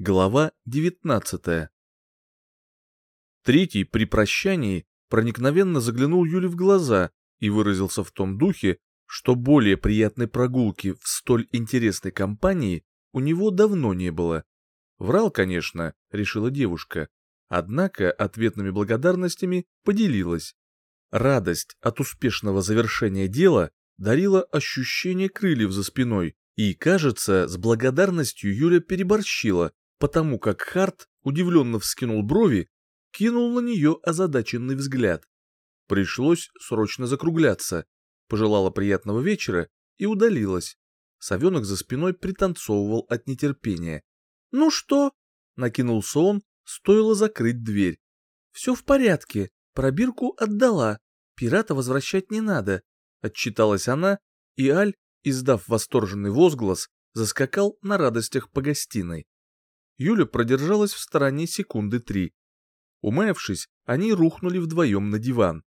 Глава 19 Третий при прощании проникновенно заглянул Юле в глаза и выразился в том духе, что более приятной прогулки в столь интересной компании у него давно не было. Врал, конечно, решила девушка, однако ответными благодарностями поделилась. Радость от успешного завершения дела дарила ощущение крыльев за спиной, и, кажется, с благодарностью Юля переборщила, потому как Харт удивленно вскинул брови, кинул на нее озадаченный взгляд. Пришлось срочно закругляться, пожелала приятного вечера и удалилась. Совенок за спиной пританцовывал от нетерпения. «Ну что?» — накинулся он, стоило закрыть дверь. «Все в порядке, пробирку отдала, пирата возвращать не надо», — отчиталась она, и Аль, издав восторженный возглас, заскакал на радостях по гостиной. Юля продержалась в стороне секунды три. Умаявшись, они рухнули вдвоем на диван.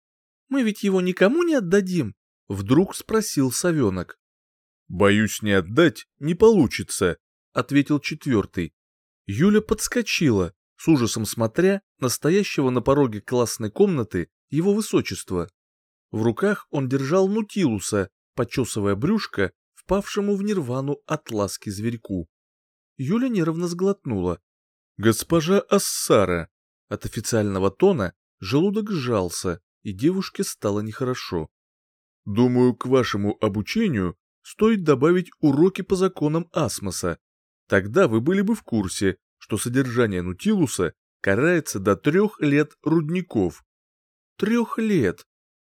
«Мы ведь его никому не отдадим?» — вдруг спросил совенок. «Боюсь, не отдать не получится», — ответил четвертый. Юля подскочила, с ужасом смотря на стоящего на пороге классной комнаты его высочества. В руках он держал Нутилуса, почесывая брюшко, впавшему в нирвану от ласки зверьку. Юля нервно сглотнула. «Госпожа Ассара!» От официального тона желудок сжался, и девушке стало нехорошо. «Думаю, к вашему обучению стоит добавить уроки по законам Асмоса. Тогда вы были бы в курсе, что содержание Нутилуса карается до трех лет рудников». «Трех лет!»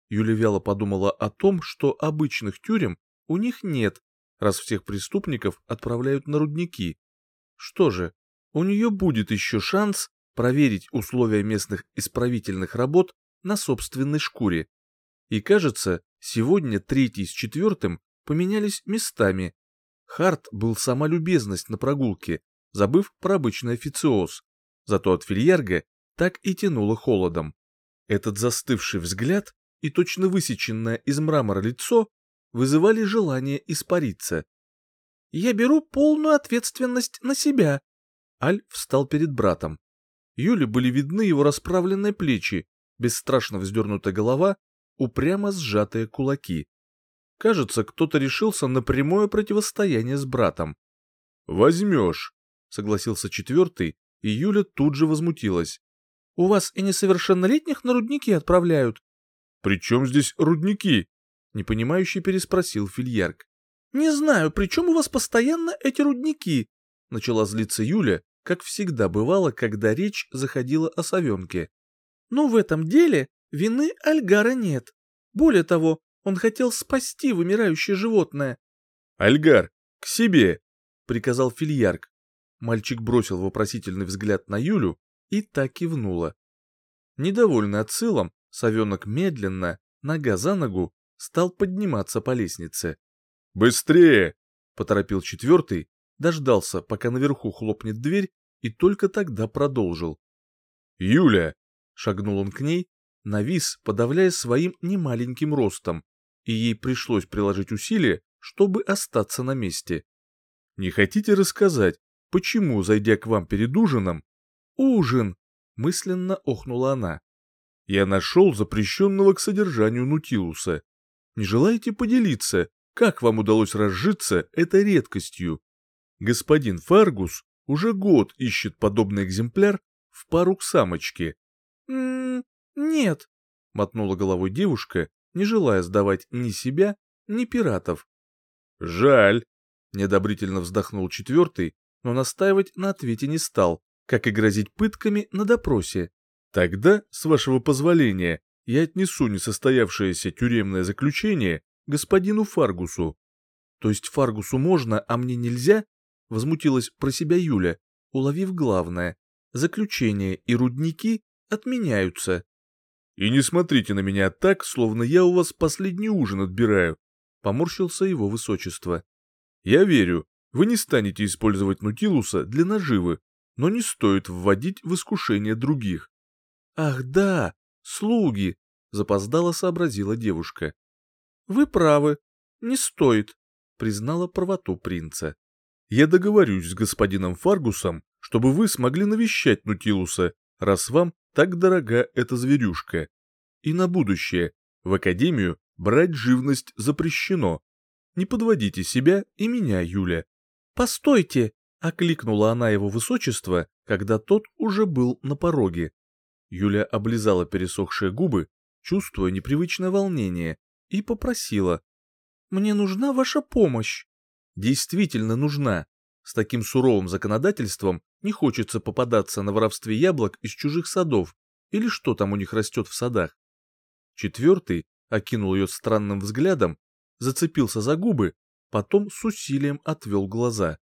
Юля вяло подумала о том, что обычных тюрем у них нет, раз всех преступников отправляют на рудники. Что же, у нее будет еще шанс проверить условия местных исправительных работ на собственной шкуре. И кажется, сегодня третий с четвертым поменялись местами. Харт был сама любезность на прогулке, забыв про обычный официоз. Зато от фильярга так и тянуло холодом. Этот застывший взгляд и точно высеченное из мрамора лицо вызывали желание испариться. Я беру полную ответственность на себя. Аль встал перед братом. Юле были видны его расправленные плечи, бесстрашно вздернутая голова, упрямо сжатые кулаки. Кажется, кто-то решился на прямое противостояние с братом. «Возьмешь», — согласился четвертый, и Юля тут же возмутилась. «У вас и несовершеннолетних на рудники отправляют?» «При чем здесь рудники?» — непонимающе переспросил Фильярк. «Не знаю, при чем у вас постоянно эти рудники?» Начала злиться Юля, как всегда бывало, когда речь заходила о совенке. «Но в этом деле вины Альгара нет. Более того, он хотел спасти вымирающее животное». «Альгар, к себе!» — приказал Фильярк. Мальчик бросил вопросительный взгляд на Юлю и так кивнула. Недовольный отсылом, совенок медленно, нога за ногу, стал подниматься по лестнице. «Быстрее!» — поторопил четвертый, дождался, пока наверху хлопнет дверь, и только тогда продолжил. «Юля!» — шагнул он к ней, навис, подавляя своим немаленьким ростом, и ей пришлось приложить усилия, чтобы остаться на месте. «Не хотите рассказать, почему, зайдя к вам перед ужином...» «Ужин!» — мысленно охнула она. «Я нашел запрещенного к содержанию Нутилуса. Не желаете поделиться, как вам удалось разжиться этой редкостью? Господин Фаргус уже год ищет подобный экземпляр в пару к самочке. «М-м, нет», — мотнула головой девушка, не желая сдавать ни себя, ни пиратов. «Жаль», — неодобрительно вздохнул четвертый, но настаивать на ответе не стал, как и грозить пытками на допросе. «Тогда, с вашего позволения, я отнесу несостоявшееся тюремное заключение господину Фаргусу. То есть Фаргусу можно, а мне нельзя? Возмутилась про себя Юля, уловив главное. Заключение и рудники отменяются. И не смотрите на меня так, словно я у вас последний ужин отбираю, поморщился его высочество. Я верю, вы не станете использовать Нутилуса для наживы, но не стоит вводить в искушение других. Ах да, слуги, запоздало сообразила девушка. «Вы правы, не стоит», — признала правоту принца. Я договорюсь с господином Фаргусом, чтобы вы смогли навещать Нутилуса, раз вам так дорога эта зверюшка. И на будущее, в академию брать живность запрещено. Не подводите себя и меня, Юля. Постойте, окликнула она его высочество, когда тот уже был на пороге. Юля облизала пересохшие губы, чувствуя непривычное волнение, и попросила. «Мне нужна ваша помощь». Действительно нужна. С таким суровым законодательством не хочется попадаться на воровстве яблок из чужих садов или что там у них растет в садах. Четвертый окинул ее странным взглядом, зацепился за губы, потом с усилием отвел глаза.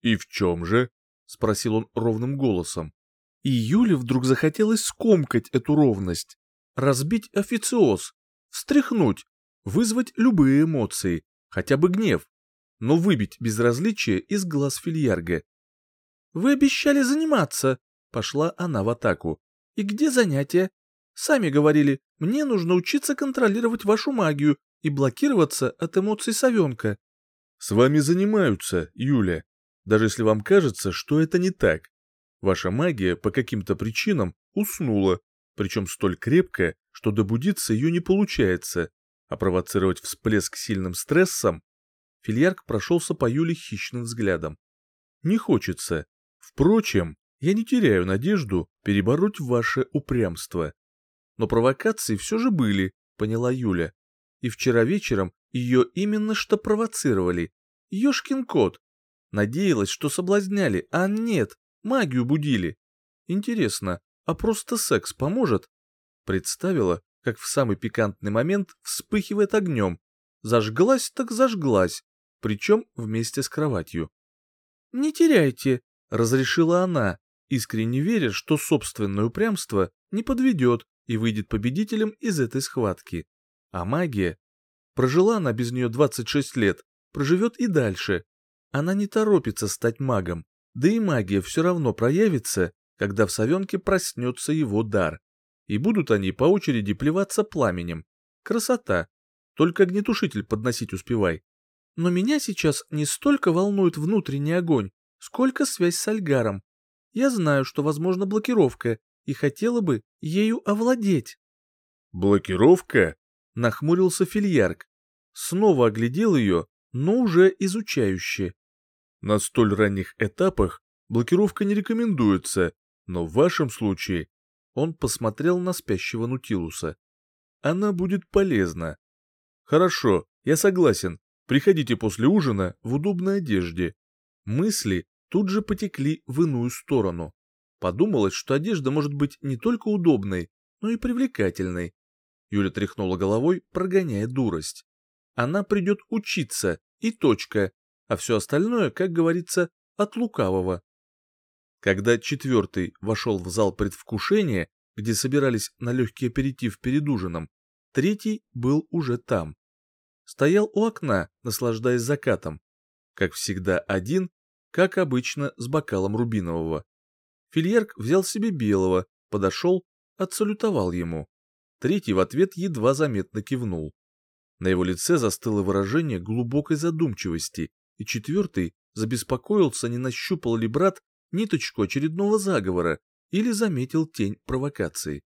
«И в чем же?» — спросил он ровным голосом. И Юле вдруг захотелось скомкать эту ровность, разбить официоз, встряхнуть, вызвать любые эмоции, хотя бы гнев, но выбить безразличие из глаз фильярга. «Вы обещали заниматься», — пошла она в атаку. «И где занятия? Сами говорили, мне нужно учиться контролировать вашу магию и блокироваться от эмоций совенка». «С вами занимаются, Юля, даже если вам кажется, что это не так. Ваша магия по каким-то причинам уснула, причем столь крепко, что добудиться ее не получается, а провоцировать всплеск сильным стрессом Фильярк прошелся по Юле хищным взглядом. «Не хочется. Впрочем, я не теряю надежду перебороть ваше упрямство. Но провокации все же были, поняла Юля. И вчера вечером ее именно что провоцировали. Ёшкин кот. Надеялась, что соблазняли, а нет, магию будили. Интересно, а просто секс поможет? Представила, как в самый пикантный момент вспыхивает огнем. Зажглась так зажглась, причем вместе с кроватью. «Не теряйте», — разрешила она, искренне веря, что собственное упрямство не подведет и выйдет победителем из этой схватки. А магия? Прожила она без нее 26 лет, проживет и дальше. Она не торопится стать магом, да и магия все равно проявится, когда в совенке проснется его дар. И будут они по очереди плеваться пламенем. Красота. Только огнетушитель подносить успевай. Но меня сейчас не столько волнует внутренний огонь, сколько связь с Альгаром. Я знаю, что возможна блокировка, и хотела бы ею овладеть. «Блокировка?» — нахмурился Фильярк. Снова оглядел ее, но уже изучающе. «На столь ранних этапах блокировка не рекомендуется, но в вашем случае...» Он посмотрел на спящего Нутилуса. «Она будет полезна». «Хорошо, я согласен. Приходите после ужина в удобной одежде. Мысли тут же потекли в иную сторону. Подумалось, что одежда может быть не только удобной, но и привлекательной. Юля тряхнула головой, прогоняя дурость. Она придет учиться, и точка, а все остальное, как говорится, от лукавого. Когда четвертый вошел в зал предвкушения, где собирались на легкий аперитив перед ужином, третий был уже там стоял у окна, наслаждаясь закатом. Как всегда один, как обычно с бокалом рубинового. Фильерк взял себе белого, подошел, отсалютовал ему. Третий в ответ едва заметно кивнул. На его лице застыло выражение глубокой задумчивости, и четвертый забеспокоился, не нащупал ли брат ниточку очередного заговора или заметил тень провокации.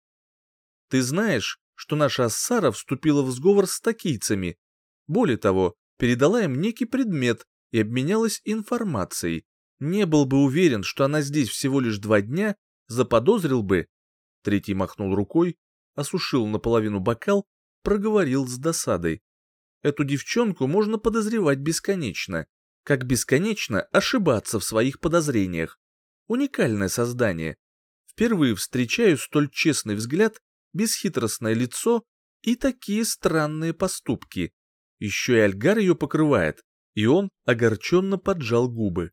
«Ты знаешь, что наша Ассара вступила в сговор с такийцами более того, передала им некий предмет и обменялась информацией. Не был бы уверен, что она здесь всего лишь два дня, заподозрил бы. Третий махнул рукой, осушил наполовину бокал, проговорил с досадой. Эту девчонку можно подозревать бесконечно. Как бесконечно ошибаться в своих подозрениях. Уникальное создание. Впервые встречаю столь честный взгляд, бесхитростное лицо и такие странные поступки. Еще и Альгар ее покрывает, и он огорченно поджал губы.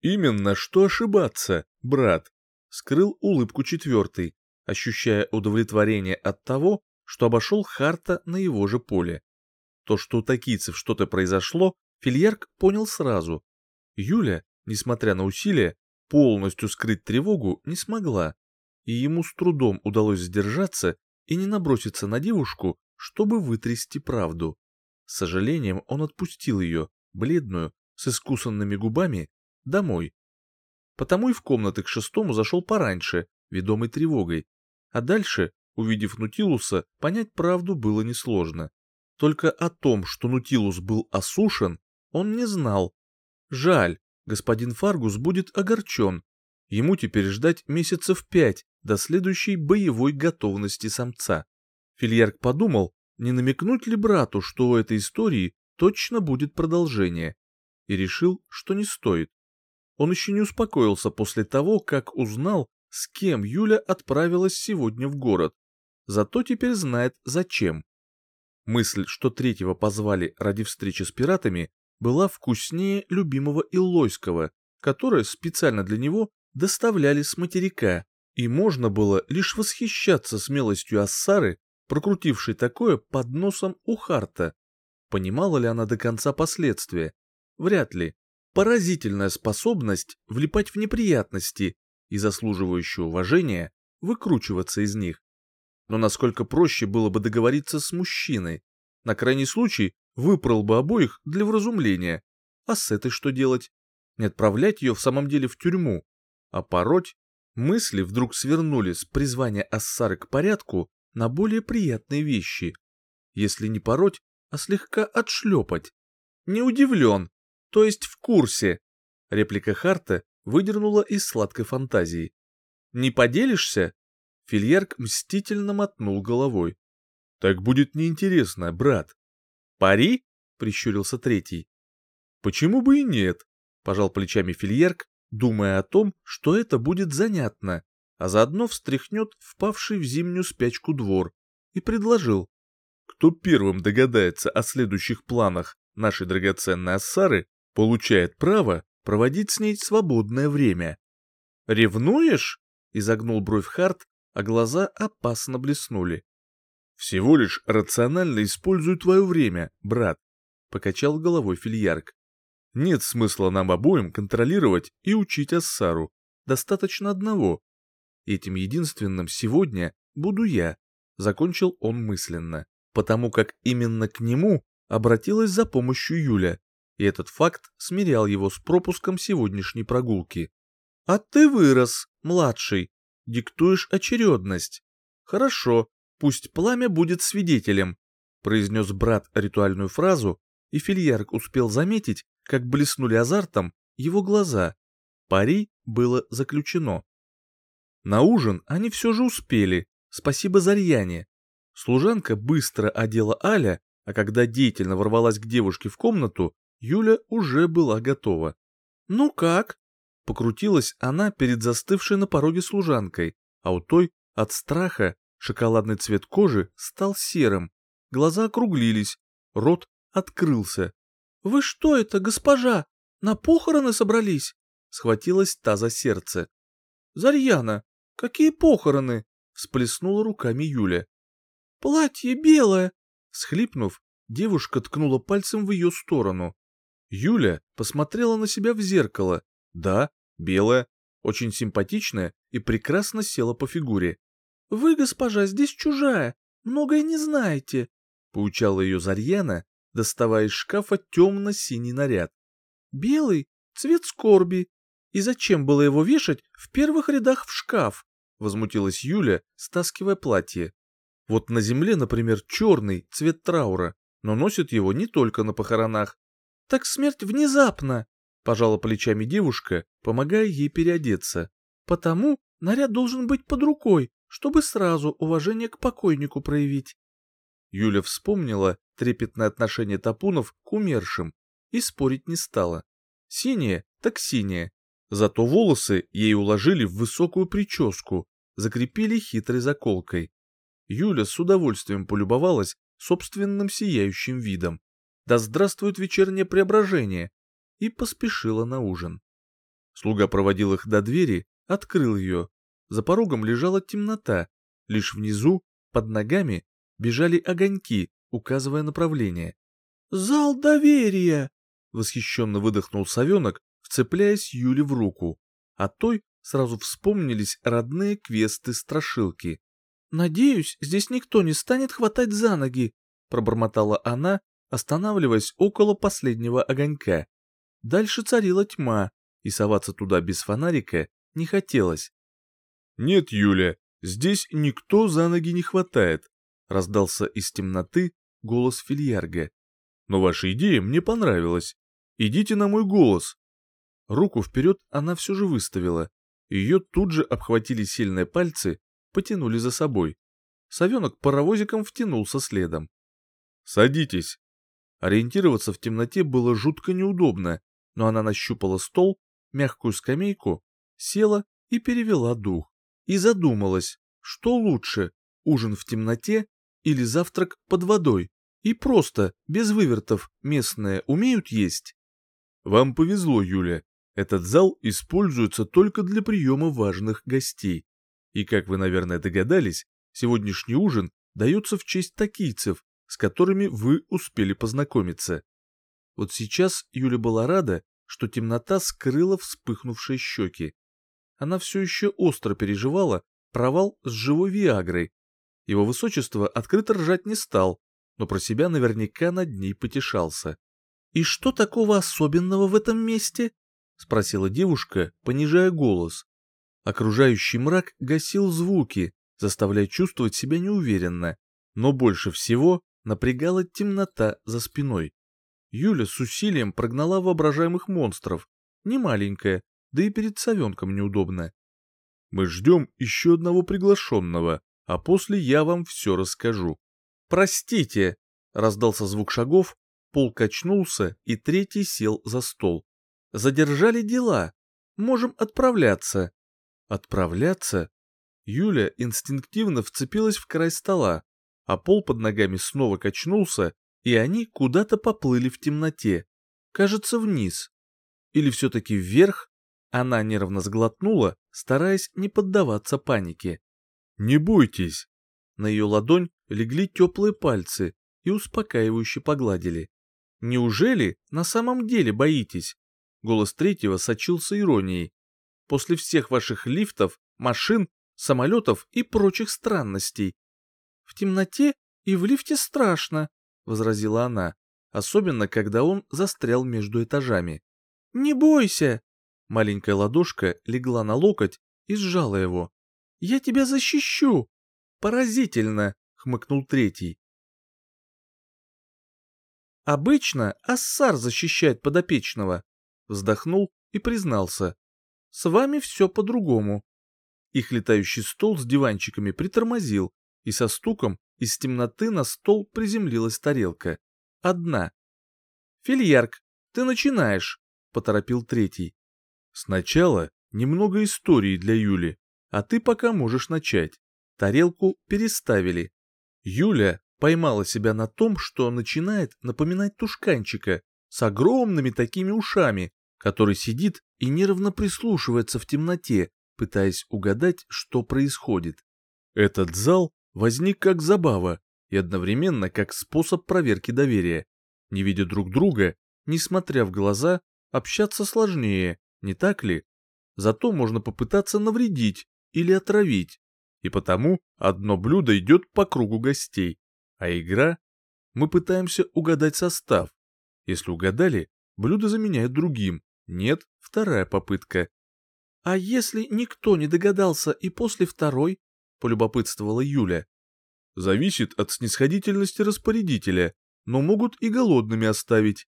«Именно что ошибаться, брат!» — скрыл улыбку четвертый, ощущая удовлетворение от того, что обошел Харта на его же поле. То, что у такийцев что-то произошло, Фильярк понял сразу. Юля, несмотря на усилия, полностью скрыть тревогу не смогла, и ему с трудом удалось сдержаться и не наброситься на девушку, чтобы вытрясти правду. С сожалением он отпустил ее, бледную, с искусанными губами, домой. Потому и в комнаты к шестому зашел пораньше, ведомый тревогой. А дальше, увидев Нутилуса, понять правду было несложно. Только о том, что Нутилус был осушен, он не знал. Жаль, господин Фаргус будет огорчен. Ему теперь ждать месяцев пять до следующей боевой готовности самца. Фильярк подумал, не намекнуть ли брату, что у этой истории точно будет продолжение, и решил, что не стоит. Он еще не успокоился после того, как узнал, с кем Юля отправилась сегодня в город. Зато теперь знает, зачем. Мысль, что третьего позвали ради встречи с пиратами, была вкуснее любимого Илойского, которое специально для него доставляли с материка, и можно было лишь восхищаться смелостью Ассары, прокрутившей такое под носом у Харта. Понимала ли она до конца последствия? Вряд ли. Поразительная способность влипать в неприятности и заслуживающая уважения выкручиваться из них. Но насколько проще было бы договориться с мужчиной? На крайний случай выпрал бы обоих для вразумления. А с этой что делать? Не отправлять ее в самом деле в тюрьму, а пороть? Мысли вдруг свернули с призвания Ассары к порядку на более приятные вещи. Если не пороть, а слегка отшлепать. Не удивлен, то есть в курсе. Реплика Харта выдернула из сладкой фантазии. «Не поделишься?» Фильярк мстительно мотнул головой. «Так будет неинтересно, брат». «Пари?» — прищурился третий. «Почему бы и нет?» — пожал плечами Фильярк, думая о том, что это будет занятно, а заодно встряхнет впавший в зимнюю спячку двор, и предложил. «Кто первым догадается о следующих планах нашей драгоценной Ассары, получает право проводить с ней свободное время. «Ревнуешь?» — изогнул бровь Харт, а глаза опасно блеснули. «Всего лишь рационально использую твое время, брат», — покачал головой Фильярк. «Нет смысла нам обоим контролировать и учить Ассару. Достаточно одного. Этим единственным сегодня буду я», — закончил он мысленно, потому как именно к нему обратилась за помощью Юля и этот факт смирял его с пропуском сегодняшней прогулки. «А ты вырос, младший, диктуешь очередность. Хорошо, пусть пламя будет свидетелем», произнес брат ритуальную фразу, и Фильярк успел заметить, как блеснули азартом его глаза. Пари было заключено. На ужин они все же успели, спасибо Зарьяне. Служанка быстро одела Аля, а когда деятельно ворвалась к девушке в комнату, Юля уже была готова. «Ну как?» Покрутилась она перед застывшей на пороге служанкой, а у той от страха шоколадный цвет кожи стал серым, глаза округлились, рот открылся. «Вы что это, госпожа? На похороны собрались?» Схватилась та за сердце. «Зарьяна, какие похороны?» Всплеснула руками Юля. «Платье белое!» Схлипнув, девушка ткнула пальцем в ее сторону. Юля посмотрела на себя в зеркало. Да, белая, очень симпатичная и прекрасно села по фигуре. «Вы, госпожа, здесь чужая, многое не знаете», — поучала ее Зарьяна, доставая из шкафа темно-синий наряд. «Белый — цвет скорби. И зачем было его вешать в первых рядах в шкаф?» — возмутилась Юля, стаскивая платье. «Вот на земле, например, черный — цвет траура, но носят его не только на похоронах. Так смерть внезапно, пожала плечами девушка, помогая ей переодеться. Потому наряд должен быть под рукой, чтобы сразу уважение к покойнику проявить. Юля вспомнила трепетное отношение Тапунов к умершим и спорить не стала. Синее так синее. Зато волосы ей уложили в высокую прическу, закрепили хитрой заколкой. Юля с удовольствием полюбовалась собственным сияющим видом да здравствует вечернее преображение, и поспешила на ужин. Слуга проводил их до двери, открыл ее. За порогом лежала темнота, лишь внизу, под ногами, бежали огоньки, указывая направление. «Зал доверия!» — восхищенно выдохнул совенок, вцепляясь Юле в руку, а той сразу вспомнились родные квесты-страшилки. «Надеюсь, здесь никто не станет хватать за ноги», — пробормотала она, останавливаясь около последнего огонька. Дальше царила тьма, и соваться туда без фонарика не хотелось. «Нет, Юля, здесь никто за ноги не хватает», — раздался из темноты голос Фильярга. «Но ваша идея мне понравилась. Идите на мой голос». Руку вперед она все же выставила. Ее тут же обхватили сильные пальцы, потянули за собой. Совенок паровозиком втянулся следом. «Садитесь». Ориентироваться в темноте было жутко неудобно, но она нащупала стол, мягкую скамейку, села и перевела дух. И задумалась, что лучше, ужин в темноте или завтрак под водой. И просто, без вывертов, местные умеют есть? Вам повезло, Юля. Этот зал используется только для приема важных гостей. И, как вы, наверное, догадались, сегодняшний ужин дается в честь такийцев, с которыми вы успели познакомиться. Вот сейчас Юля была рада, что темнота скрыла вспыхнувшие щеки. Она все еще остро переживала провал с живой Виагрой. Его высочество открыто ржать не стал, но про себя наверняка над ней потешался. «И что такого особенного в этом месте?» — спросила девушка, понижая голос. Окружающий мрак гасил звуки, заставляя чувствовать себя неуверенно, но больше всего напрягала темнота за спиной. Юля с усилием прогнала воображаемых монстров. Не маленькая, да и перед совенком неудобно. Мы ждем еще одного приглашенного, а после я вам все расскажу. Простите, раздался звук шагов, пол качнулся, и третий сел за стол. Задержали дела. Можем отправляться. Отправляться? Юля инстинктивно вцепилась в край стола, а пол под ногами снова качнулся, и они куда-то поплыли в темноте. Кажется, вниз. Или все-таки вверх? Она нервно сглотнула, стараясь не поддаваться панике. «Не бойтесь!» На ее ладонь легли теплые пальцы и успокаивающе погладили. «Неужели на самом деле боитесь?» Голос третьего сочился иронией. «После всех ваших лифтов, машин, самолетов и прочих странностей. В темноте и в лифте страшно, возразила она, особенно когда он застрял между этажами. «Не бойся!» Маленькая ладошка легла на локоть и сжала его. «Я тебя защищу!» «Поразительно!» — хмыкнул третий. «Обычно Ассар защищает подопечного», — вздохнул и признался. «С вами все по-другому». Их летающий стол с диванчиками притормозил, и со стуком из темноты на стол приземлилась тарелка. Одна. «Фильярк, ты начинаешь», — поторопил третий. «Сначала немного истории для Юли, а ты пока можешь начать». Тарелку переставили. Юля поймала себя на том, что начинает напоминать тушканчика с огромными такими ушами, который сидит и нервно прислушивается в темноте, пытаясь угадать, что происходит. Этот зал возник как забава и одновременно как способ проверки доверия. Не видя друг друга, несмотря в глаза, общаться сложнее, не так ли? Зато можно попытаться навредить или отравить. И потому одно блюдо идет по кругу гостей, а игра... Мы пытаемся угадать состав. Если угадали, блюдо заменяет другим. Нет, вторая попытка. А если никто не догадался и после второй, — полюбопытствовала Юля. «Зависит от снисходительности распорядителя, но могут и голодными оставить».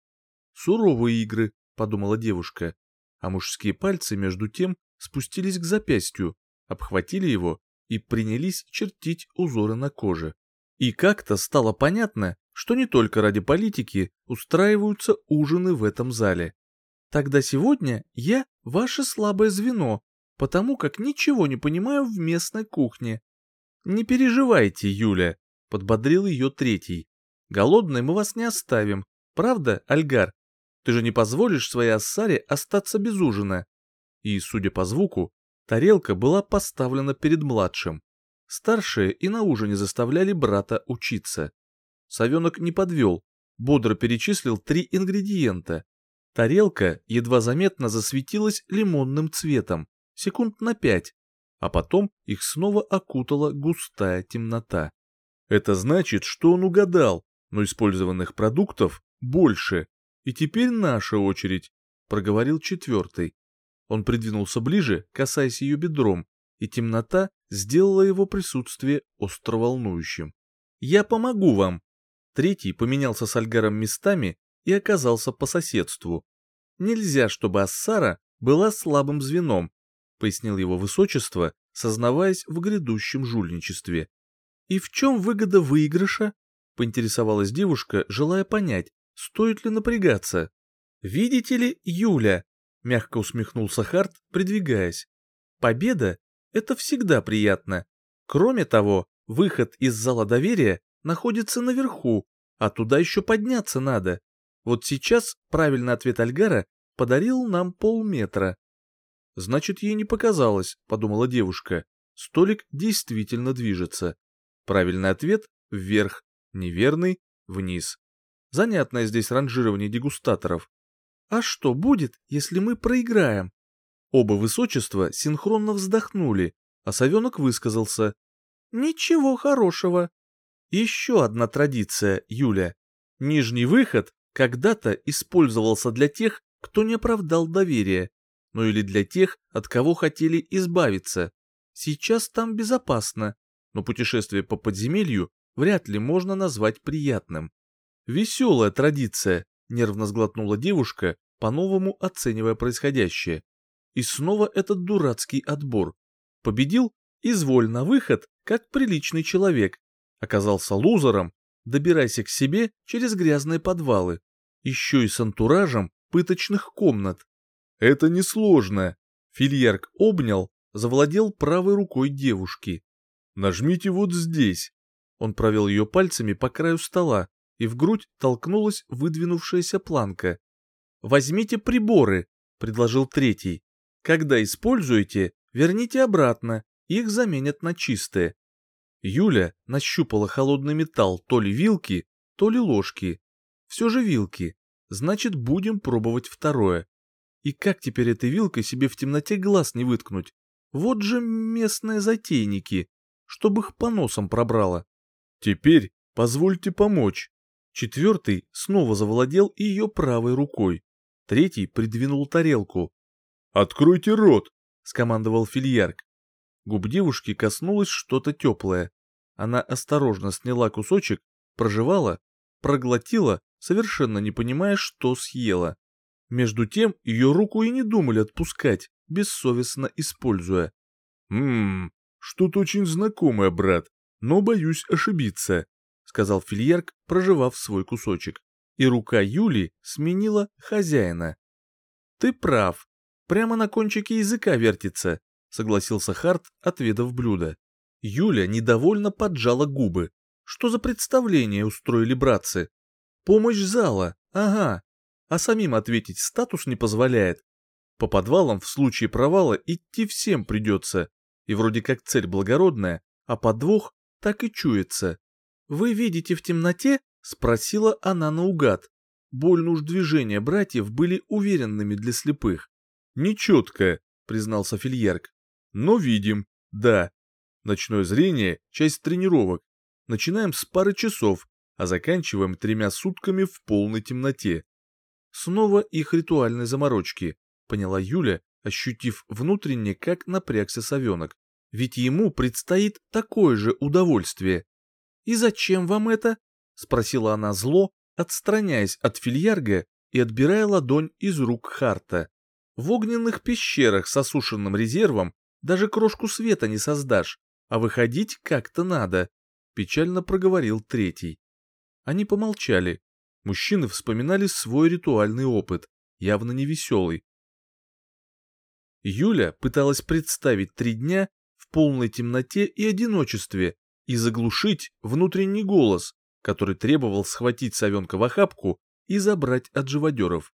«Суровые игры», — подумала девушка, а мужские пальцы между тем спустились к запястью, обхватили его и принялись чертить узоры на коже. И как-то стало понятно, что не только ради политики устраиваются ужины в этом зале. Тогда сегодня я ваше слабое звено, потому как ничего не понимаю в местной кухне. Не переживайте, Юля, подбодрил ее третий. Голодной мы вас не оставим, правда, Альгар? Ты же не позволишь своей Ассаре остаться без ужина. И, судя по звуку, тарелка была поставлена перед младшим. Старшие и на ужине заставляли брата учиться. Совенок не подвел, бодро перечислил три ингредиента. Тарелка едва заметно засветилась лимонным цветом, секунд на пять, а потом их снова окутала густая темнота. Это значит, что он угадал, но использованных продуктов больше, и теперь наша очередь. проговорил четвертый. Он придвинулся ближе, касаясь ее бедром, и темнота сделала его присутствие остро волнующим. «Я помогу вам!» Третий поменялся с Альгаром местами и оказался по соседству. «Нельзя, чтобы Ассара была слабым звеном», пояснил его высочество, сознаваясь в грядущем жульничестве. «И в чем выгода выигрыша?» поинтересовалась девушка, желая понять, стоит ли напрягаться. «Видите ли, Юля?» — мягко усмехнулся Харт, придвигаясь. «Победа — это всегда приятно. Кроме того, выход из зала доверия находится наверху, а туда еще подняться надо. Вот сейчас правильный ответ Альгара подарил нам полметра. Значит, ей не показалось, подумала девушка. Столик действительно движется. Правильный ответ — вверх, неверный — вниз. Занятное здесь ранжирование дегустаторов. А что будет, если мы проиграем? Оба высочества синхронно вздохнули, а совенок высказался. Ничего хорошего. Еще одна традиция, Юля. Нижний выход когда-то использовался для тех, кто не оправдал доверия, но или для тех, от кого хотели избавиться. Сейчас там безопасно, но путешествие по подземелью вряд ли можно назвать приятным. Веселая традиция, нервно сглотнула девушка, по-новому оценивая происходящее. И снова этот дурацкий отбор. Победил, изволь на выход, как приличный человек. Оказался лузером, добирайся к себе через грязные подвалы. Еще и с антуражем пыточных комнат. Это несложно. Фильярк обнял, завладел правой рукой девушки. Нажмите вот здесь. Он провел ее пальцами по краю стола, и в грудь толкнулась выдвинувшаяся планка. «Возьмите приборы», — предложил третий. «Когда используете, верните обратно, их заменят на чистые». Юля нащупала холодный металл то ли вилки, то ли ложки. Все же вилки. Значит, будем пробовать второе. И как теперь этой вилкой себе в темноте глаз не выткнуть? Вот же местные затейники, чтобы их по носам пробрало. Теперь позвольте помочь. Четвертый снова завладел ее правой рукой. Третий придвинул тарелку. «Откройте рот!» — скомандовал фильярк. Губ девушки коснулось что-то теплое. Она осторожно сняла кусочек, прожевала, проглотила, совершенно не понимая, что съела. Между тем ее руку и не думали отпускать, бессовестно используя. «Ммм, что-то очень знакомое, брат, но боюсь ошибиться», сказал Фильярк, проживав свой кусочек. И рука Юли сменила хозяина. «Ты прав. Прямо на кончике языка вертится», согласился Харт, отведав блюдо. Юля недовольно поджала губы. Что за представление устроили братцы? Помощь зала, ага. А самим ответить статус не позволяет. По подвалам в случае провала идти всем придется. И вроде как цель благородная, а подвох так и чуется. «Вы видите в темноте?» — спросила она наугад. Больно уж движения братьев были уверенными для слепых. «Нечетко», — признался Фильярк. «Но видим, да. Ночное зрение — часть тренировок. Начинаем с пары часов, а заканчиваем тремя сутками в полной темноте. Снова их ритуальные заморочки, поняла Юля, ощутив внутренне, как напрягся совенок. Ведь ему предстоит такое же удовольствие. «И зачем вам это?» — спросила она зло, отстраняясь от фильярга и отбирая ладонь из рук Харта. «В огненных пещерах с осушенным резервом даже крошку света не создашь, а выходить как-то надо», — печально проговорил третий. Они помолчали. Мужчины вспоминали свой ритуальный опыт, явно невеселый. Юля пыталась представить три дня в полной темноте и одиночестве и заглушить внутренний голос, который требовал схватить совенка в охапку и забрать от живодеров.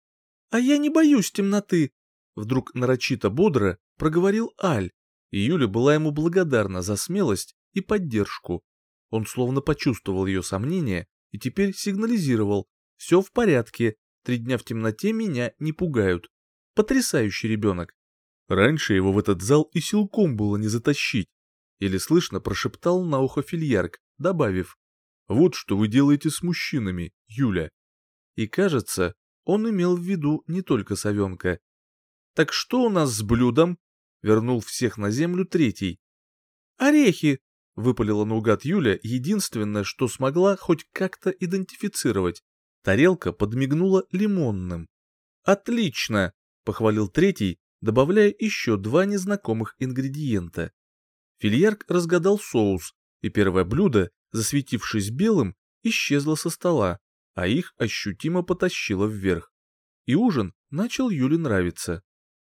«А я не боюсь темноты!» Вдруг нарочито бодро проговорил Аль, и Юля была ему благодарна за смелость и поддержку. Он словно почувствовал ее сомнения и теперь сигнализировал. «Все в порядке, три дня в темноте меня не пугают. Потрясающий ребенок!» Раньше его в этот зал и силком было не затащить. Или слышно прошептал на ухо фильярк, добавив, «Вот что вы делаете с мужчинами, Юля». И кажется, он имел в виду не только совенка. «Так что у нас с блюдом?» — вернул всех на землю третий. «Орехи!» — выпалила наугад Юля, единственное, что смогла хоть как-то идентифицировать. Тарелка подмигнула лимонным. «Отлично!» — похвалил третий, добавляя еще два незнакомых ингредиента. Фильярк разгадал соус, и первое блюдо, засветившись белым, исчезло со стола, а их ощутимо потащило вверх. И ужин начал Юле нравиться.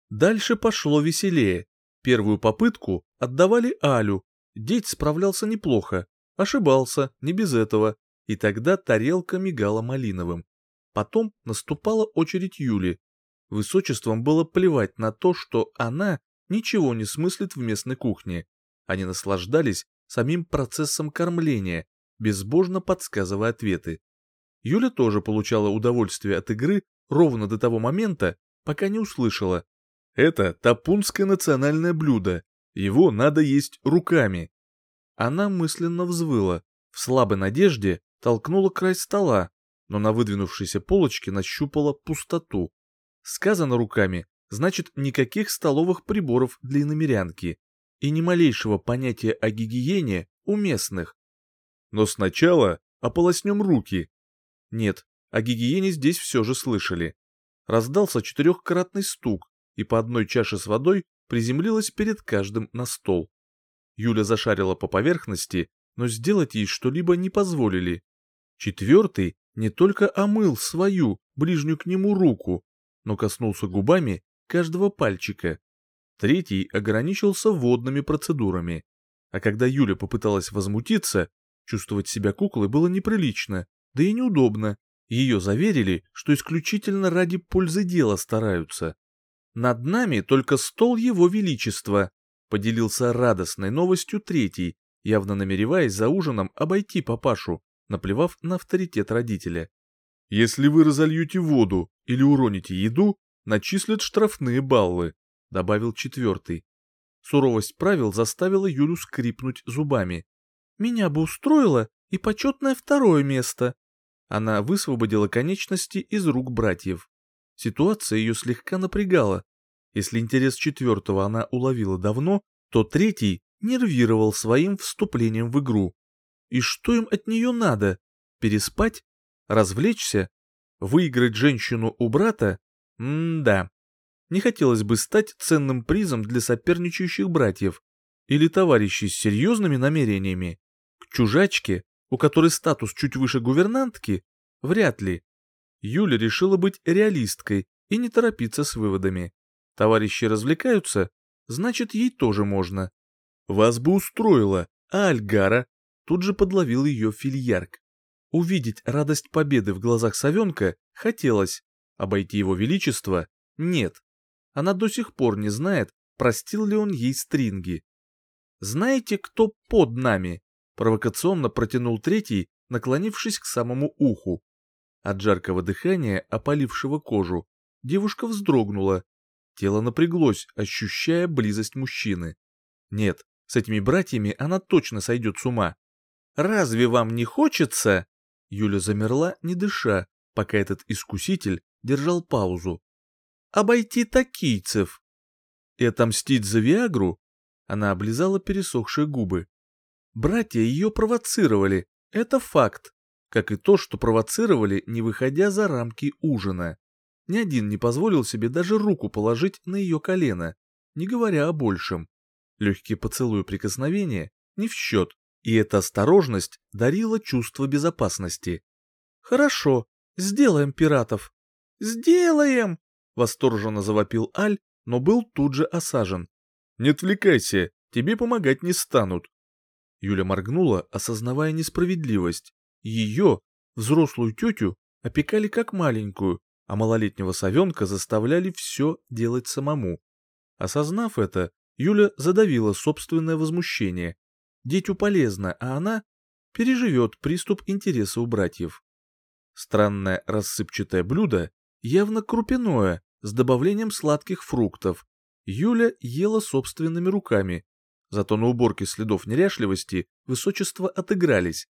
Дальше пошло веселее. Первую попытку отдавали Алю. Деть справлялся неплохо, ошибался, не без этого, и тогда тарелка мигала малиновым. Потом наступала очередь Юли. Высочеством было плевать на то, что она ничего не смыслит в местной кухне. Они наслаждались самим процессом кормления, безбожно подсказывая ответы. Юля тоже получала удовольствие от игры ровно до того момента, пока не услышала. Это тапунское национальное блюдо, его надо есть руками. Она мысленно взвыла, в слабой надежде толкнула край стола, но на выдвинувшейся полочке нащупала пустоту. Сказано руками, значит никаких столовых приборов для иномерянки и ни малейшего понятия о гигиене у местных. Но сначала ополоснем руки, нет, о гигиене здесь все же слышали. Раздался четырехкратный стук, и по одной чаше с водой приземлилась перед каждым на стол. Юля зашарила по поверхности, но сделать ей что-либо не позволили. Четвертый не только омыл свою, ближнюю к нему руку, но коснулся губами каждого пальчика. Третий ограничился водными процедурами. А когда Юля попыталась возмутиться, чувствовать себя куклой было неприлично, да и неудобно. Ее заверили, что исключительно ради пользы дела стараются. Над нами только стол его величества, поделился радостной новостью третий, явно намереваясь за ужином обойти папашу, наплевав на авторитет родителя. Если вы разольете воду или уроните еду, начислят штрафные баллы, добавил четвертый. Суровость правил заставила Юлю скрипнуть зубами. Меня бы устроило и почетное второе место, она высвободила конечности из рук братьев. Ситуация ее слегка напрягала. Если интерес четвертого она уловила давно, то третий нервировал своим вступлением в игру. И что им от нее надо? Переспать? Развлечься? Выиграть женщину у брата? М-да. Не хотелось бы стать ценным призом для соперничающих братьев или товарищей с серьезными намерениями. К чужачке у которой статус чуть выше гувернантки, вряд ли. Юля решила быть реалисткой и не торопиться с выводами. Товарищи развлекаются, значит, ей тоже можно. Вас бы устроило, а Альгара тут же подловил ее фильярк. Увидеть радость победы в глазах совенка хотелось, обойти его величество — нет. Она до сих пор не знает, простил ли он ей стринги. Знаете, кто под нами? Провокационно протянул третий, наклонившись к самому уху. От жаркого дыхания, опалившего кожу, девушка вздрогнула. Тело напряглось, ощущая близость мужчины. Нет, с этими братьями она точно сойдет с ума. «Разве вам не хочется?» Юля замерла, не дыша, пока этот искуситель держал паузу. «Обойти такийцев!» «И отомстить за Виагру?» Она облизала пересохшие губы. Братья ее провоцировали, это факт, как и то, что провоцировали, не выходя за рамки ужина. Ни один не позволил себе даже руку положить на ее колено, не говоря о большем. Легкие поцелуи прикосновения не в счет, и эта осторожность дарила чувство безопасности. «Хорошо, сделаем пиратов». «Сделаем!» — восторженно завопил Аль, но был тут же осажен. «Не отвлекайся, тебе помогать не станут. Юля моргнула, осознавая несправедливость. Ее, взрослую тетю, опекали как маленькую, а малолетнего совенка заставляли все делать самому. Осознав это, Юля задавила собственное возмущение. Детю полезно, а она переживет приступ интереса у братьев. Странное рассыпчатое блюдо, явно крупяное, с добавлением сладких фруктов. Юля ела собственными руками, Зато на уборке следов неряшливости высочество отыгрались.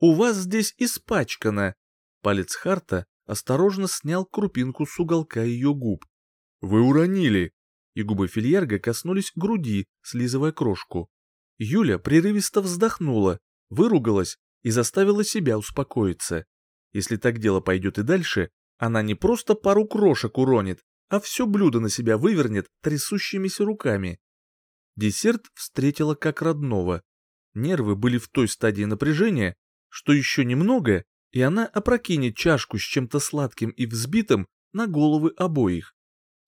«У вас здесь испачкано!» Палец Харта осторожно снял крупинку с уголка ее губ. «Вы уронили!» И губы Фильярга коснулись груди, слизывая крошку. Юля прерывисто вздохнула, выругалась и заставила себя успокоиться. Если так дело пойдет и дальше, она не просто пару крошек уронит, а все блюдо на себя вывернет трясущимися руками. Десерт встретила как родного. Нервы были в той стадии напряжения, что еще немного, и она опрокинет чашку с чем-то сладким и взбитым на головы обоих.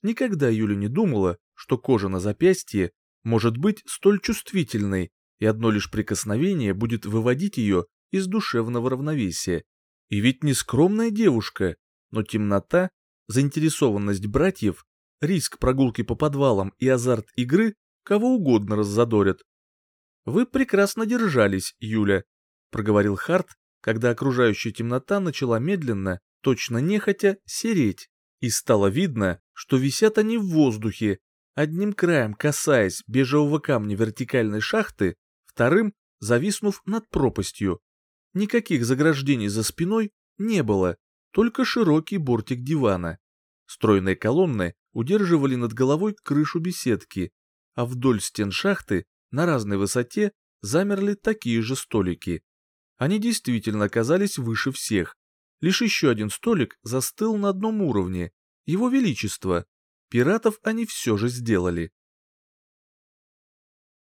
Никогда Юля не думала, что кожа на запястье может быть столь чувствительной, и одно лишь прикосновение будет выводить ее из душевного равновесия. И ведь не скромная девушка, но темнота, заинтересованность братьев, риск прогулки по подвалам и азарт игры кого угодно раззадорят. «Вы прекрасно держались, Юля», — проговорил Харт, когда окружающая темнота начала медленно, точно нехотя, сереть, и стало видно, что висят они в воздухе, одним краем касаясь бежевого камня вертикальной шахты, вторым зависнув над пропастью. Никаких заграждений за спиной не было, только широкий бортик дивана. Стройные колонны удерживали над головой крышу беседки, а вдоль стен шахты на разной высоте замерли такие же столики. Они действительно оказались выше всех. Лишь еще один столик застыл на одном уровне. Его Величество. Пиратов они все же сделали.